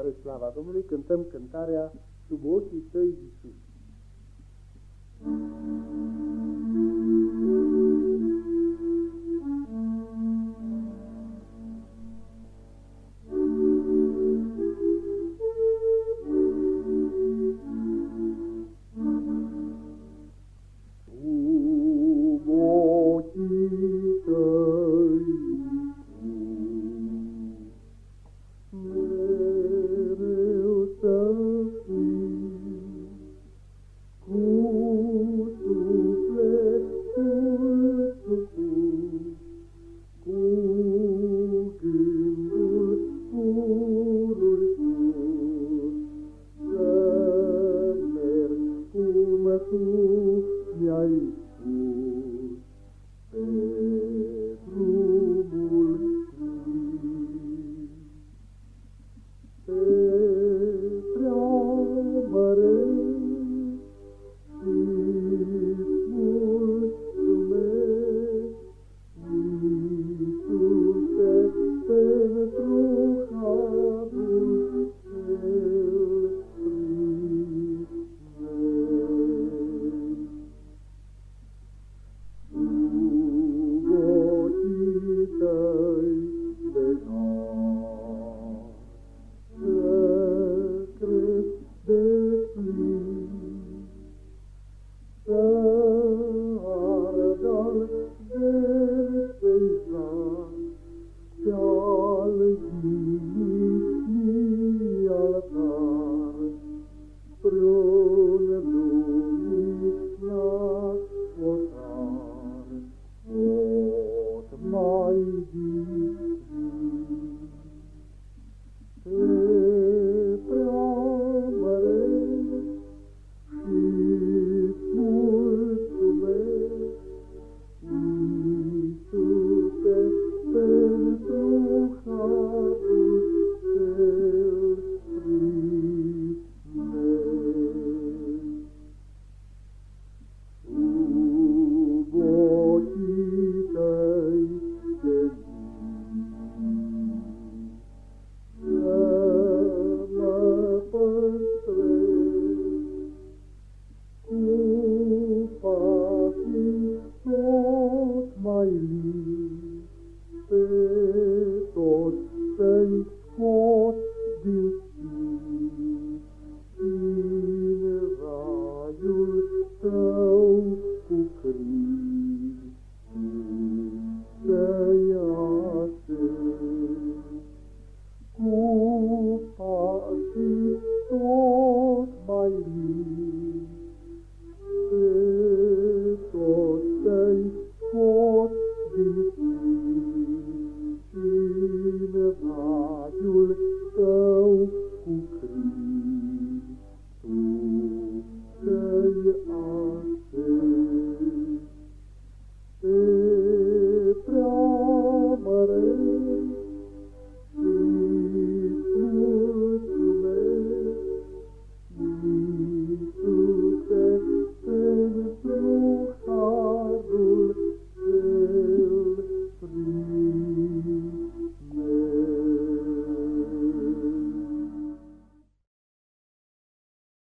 Spre slava Domnului cântăm cântarea Sub ochii tăi, Iisus. Sub tu mi-ai